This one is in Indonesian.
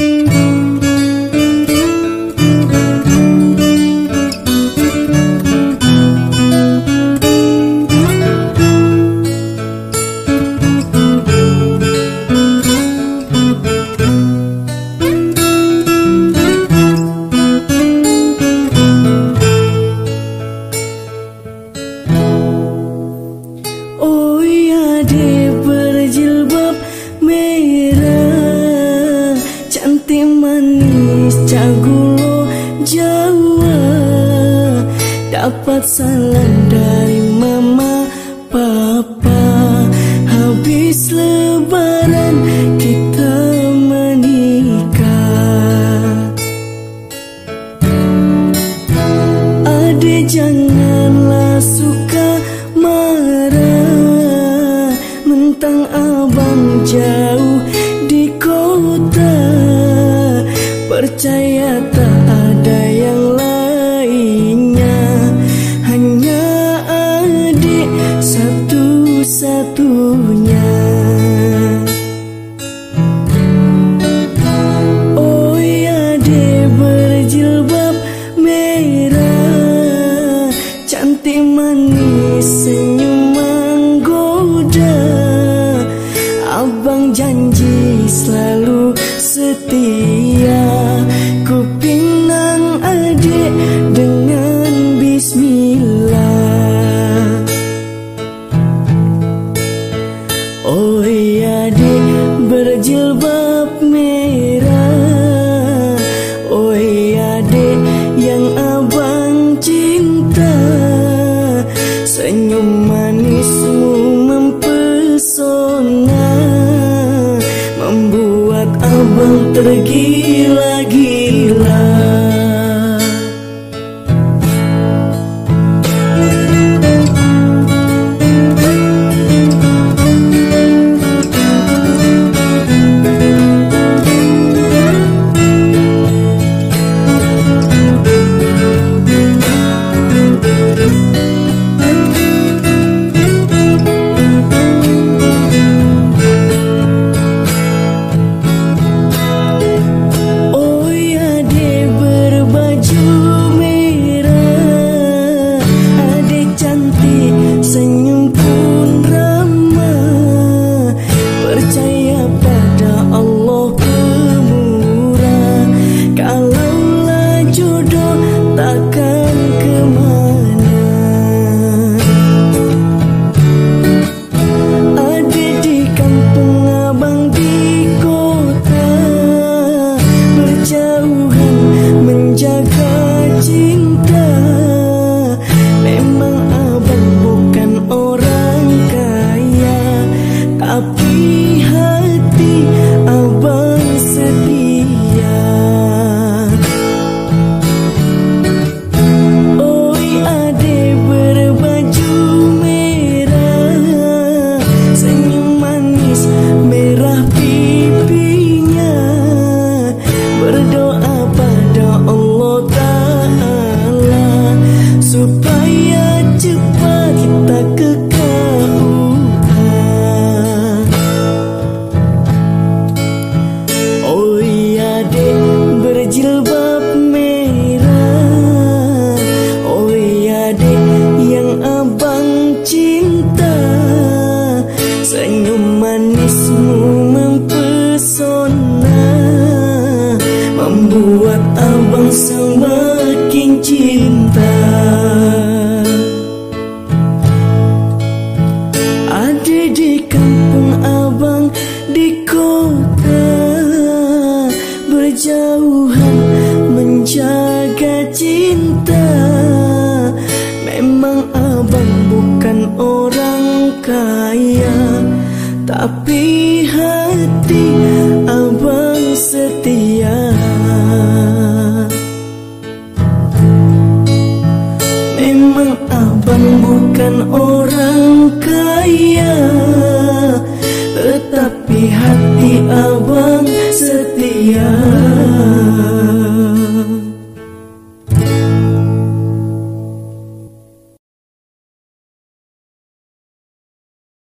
Música dapat salam dari mama papa. Habis lebaran kita menikah. Ade janganlah suka marah. Mentang abang jauh senyum menggoda. Abang janji selalu setia. Ku pinang adik dengan bismillah. Oh iya adik berjilbab merah Senyum manismu mempesona Membuat abang tergila-gila membuat abang semakin cinta. Ada di kampung abang di kota Berjauhan menjaga cinta. Memang abang bukan orang kaya Tapi bukan orang kaya Tetapi hati abang setia